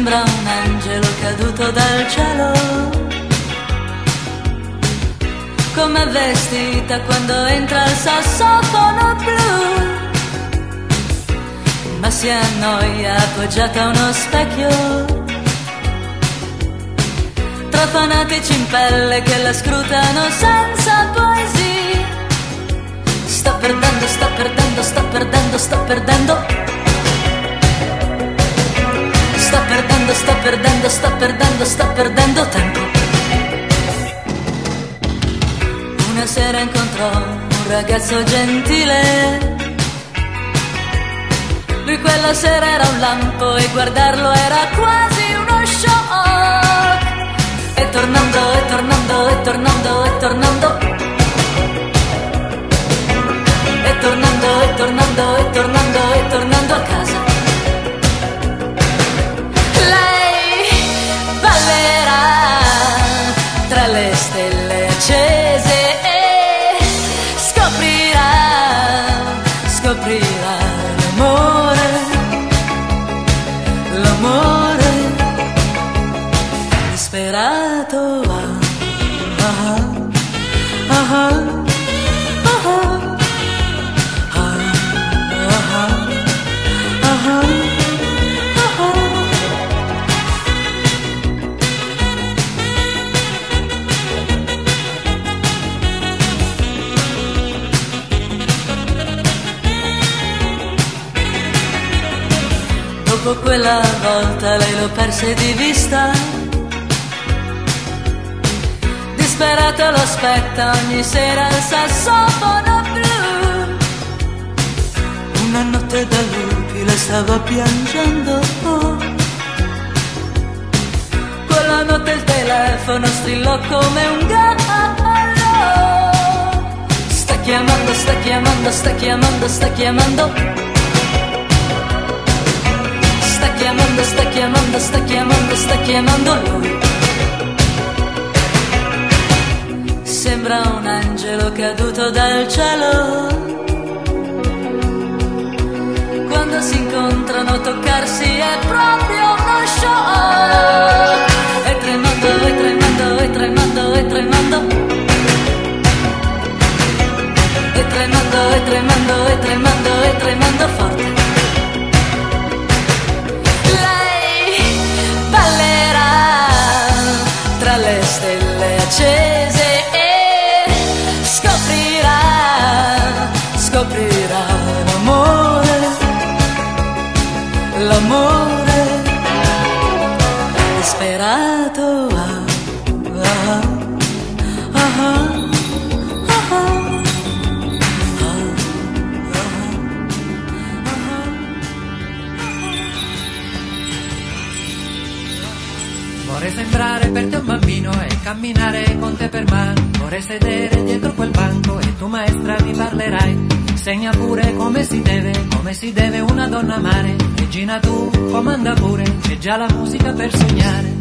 sembra un angelo caduto dal cielo. Come vestita quando entra il sassofono blu. Ma si annoia appoggiata a uno specchio. Tra fanatici in pelle che la scrutano senza poesia. Sto perdendo, sto perdendo, sto perdendo, sto perdendo sto perdendo, sto perdendo, sto perdendo, sto perdendo tempo. Una sera incontrò un ragazzo gentile. Lui quella sera era un lampo e guardarlo era quasi uno shock. E tornando, e tornando, e tornando, e tornando. E tornando, e tornando, e tornando, Dopo quella volta lei lo perse di vista. Disperato lo aspetta ogni sera il sassofono blu. Una notte da lupi le stava piangendo. Quella notte il telefono strillò come un gallo. Sta chiamando, sta chiamando, sta chiamando, sta chiamando chiamando, sta chiamando, sta chiamando, sta chiamando lui. Sembra un angelo caduto dal cielo. Quando si incontrano toccarsi è proprio uno show. Sembrare per te un bambino e camminare con te per mano. Vorrei sedere dietro quel banco e tu maestra mi parlerai. Insegna pure come si deve, come si deve una donna amare. Regina tu comanda pure, c'è già la musica per sognare.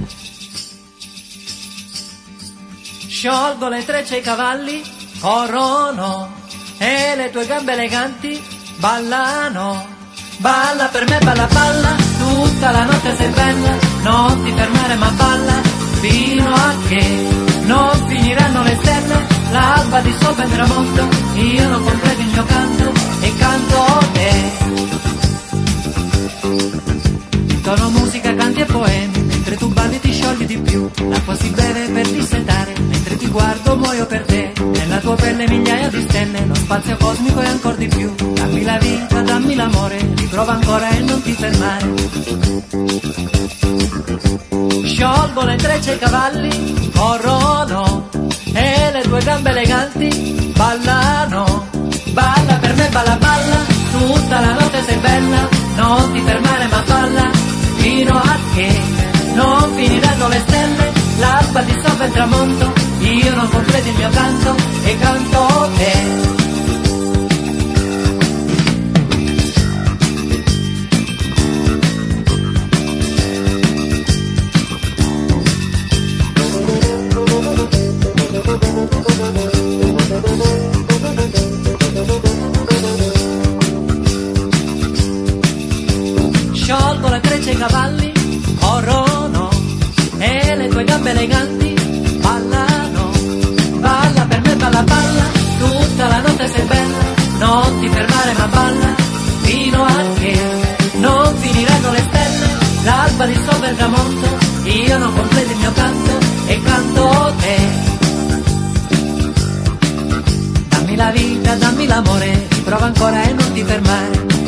Sciolgo le trecce ai cavalli, corrono e le tue gambe eleganti ballano. Balla per me, balla, balla, tutta la notte sei bella, non ti fermare ma balla, fino a che non finiranno le stelle, l'alba di sopra il tramonto, io non completo il mio canto e canto te. Tono musica, canti e poemi, mentre tu balli ti sciogli di più, l'acqua si beve per dissetare, mentre ti guardo muoio per te, nella tua pelle migliaia di stelle, lo spazio cosmico è ancora di più, dammi la vita, dammi l'amore, riprova ancora e non ti fermare. Sciolgo le trecce ai cavalli, corrono, e le tue gambe eleganti ballano, balla per me, balla, balla, tutta la notte sei bella, non ti fermare ma balla, fino a che non finiranno le stelle, l'alba di sopra il tramonto, io non completo il mio canto canto te. Sciolgo le trecce ai cavalli, corrono e le tue gambe eleganti tramonto, io non completo il mio canto e canto te. Dammi la vita, dammi l'amore, prova ancora e non ti fermare.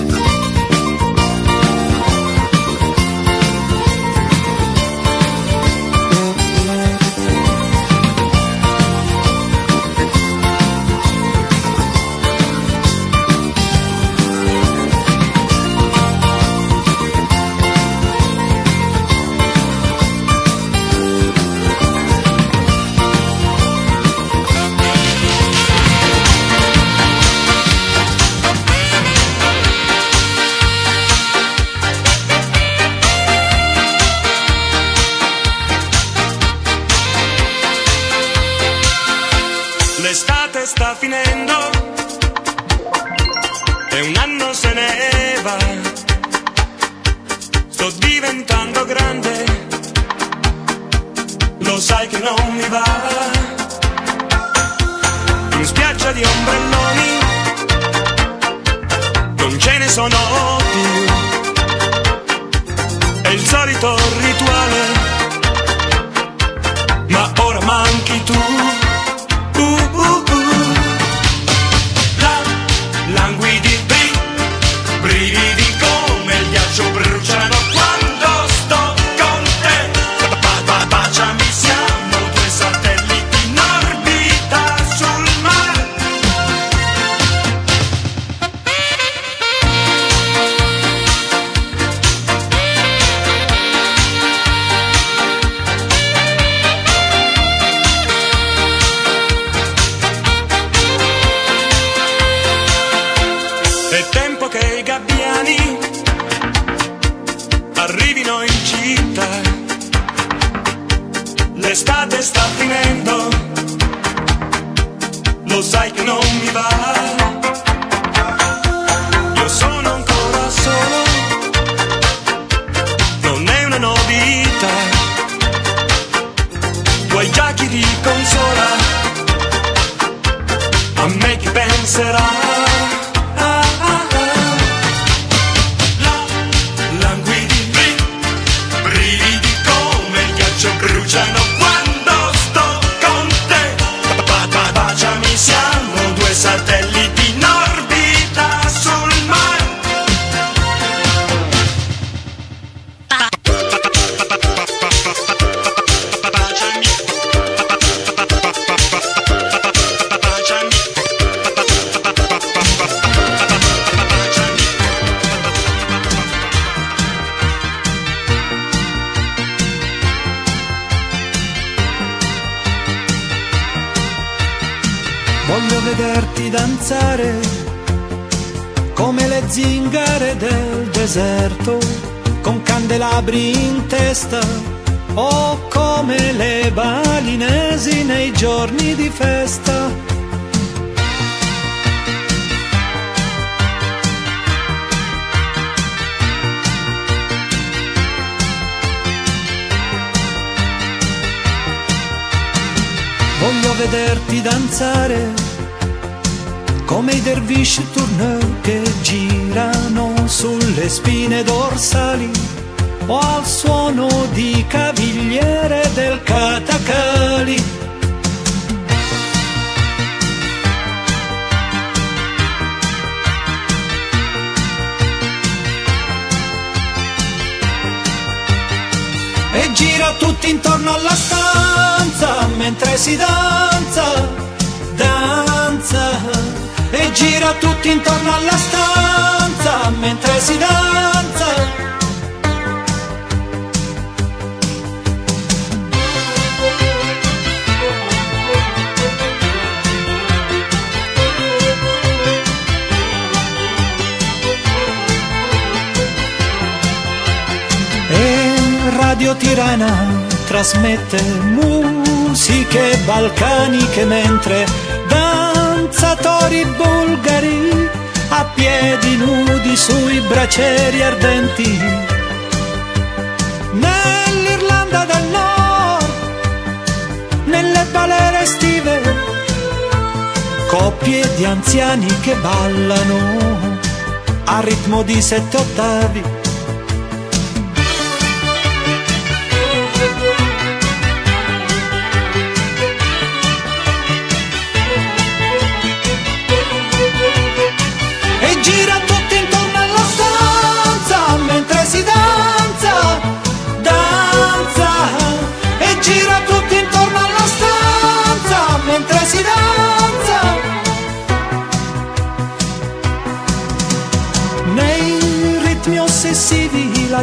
In spiaggia di ombrelloni non ce ne sono più. È il solito rituale, ma ora manchi tu. Uh, uh, L'estate sta finendo, lo sai che non mi va. Io sono ancora solo, non è una novità. Vuoi già chi ti consola, a me chi penserà. Vederti danzare come le zingare del deserto, con candelabri in testa o come le balinesi nei giorni di festa. Voglio vederti danzare come i dervish tourneur che girano sulle spine dorsali o al suono di cavigliere del catacali. E gira tutti intorno alla stanza mentre si danza. Gira tutti intorno alla stanza mentre si danza. Radio Tirana trasmette musiche balcaniche mentre danzatori bulgari a piedi nudi sui braceri ardenti. Nell'Irlanda del Nord, nelle balere estive, coppie di anziani che ballano a ritmo di sette ottavi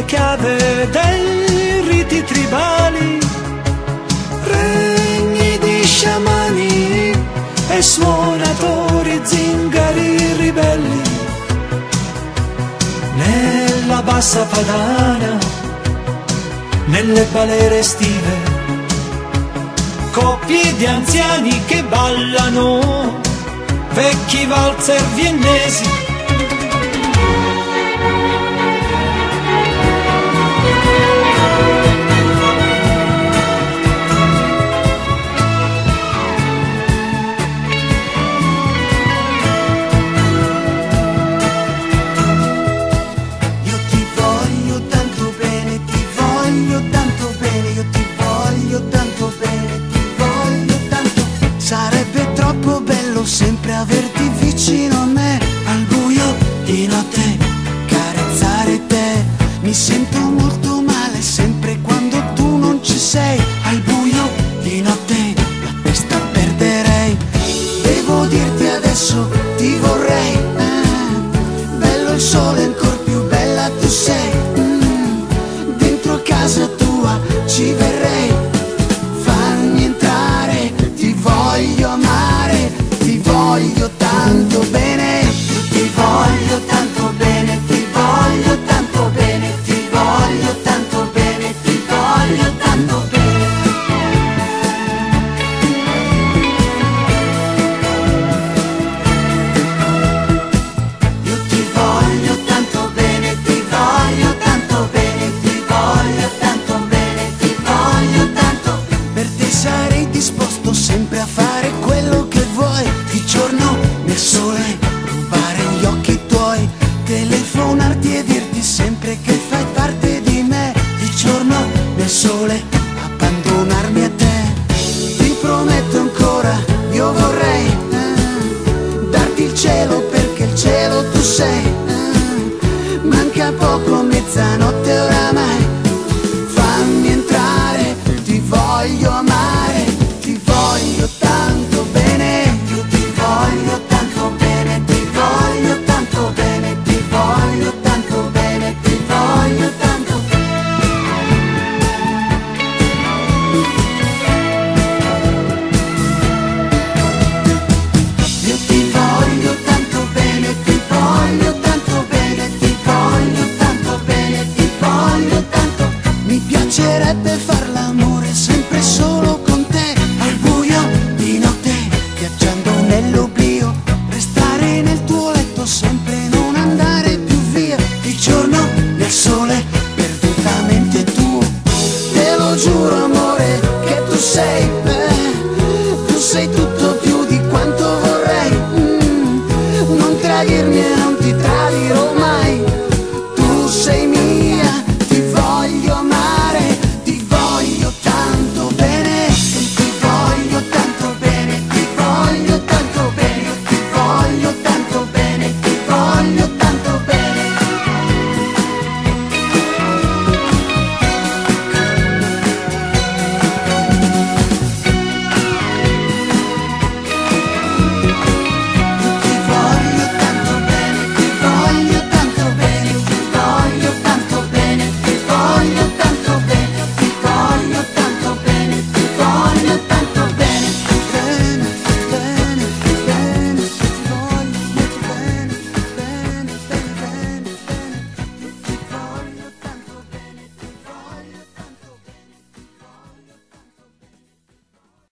chiave dei riti tribali, regni di sciamani e suonatori zingari ribelli. Nella bassa padana, nelle palere estive, coppie di anziani che ballano, vecchi valzer viennesi casa tua tiver poco mezzanotte akhirnya henti tak